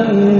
أن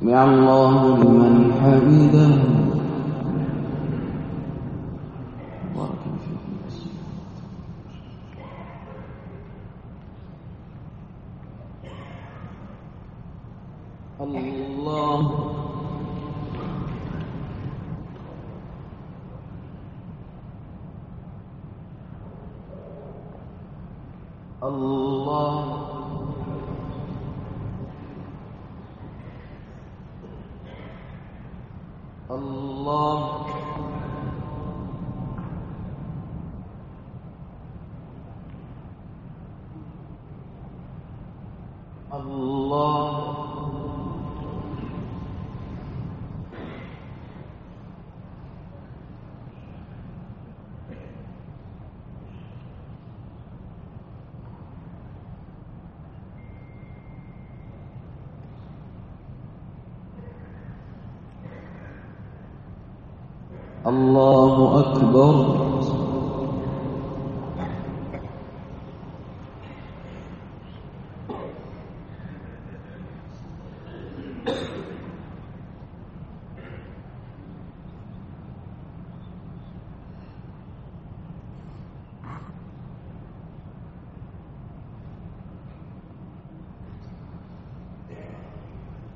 سمع الله لمن حمده. بارك فيكم الله. الله. الله. الله أكبر.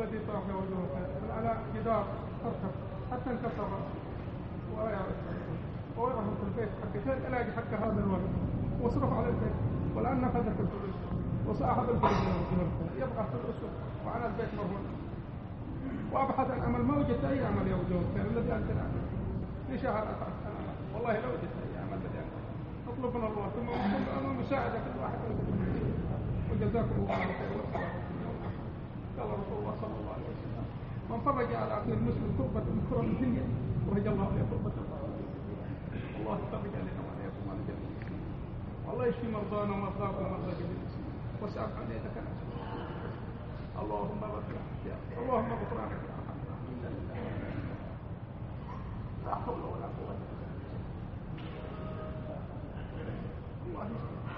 ولدي طاح وجهه على جدار أركب حتى انكسر ووضعه في البيت حق فين ألاقي حق هذا الولد. واصرف على البيت. والآن أخذت الفلوس وسأخذ الفلوس. يبقى فلوس وعلى البيت مرهون. وأبحث عن عمل ما وجدت أي عمل يا وجوه الخير الذي أنت العمل في شهر والله لو وجدت أي عمل الذي أنت اطلب من الله. ثم أنا مساعدة كل واحد وجزاكم الله خير قال رسول الله صلى الله عليه وسلم من فرج على أخيه المسلم كربة من كرب الدنيا فرج الله عليه كربة الله يفرج علينا وعليكم وعلى جميع المسلمين. والله يشفي مرضانا ومرضاكم ومرضى جميع المسلمين. واسع عن يدك اللهم يا اللهم ارحم لا حول ولا بالله. الله يستر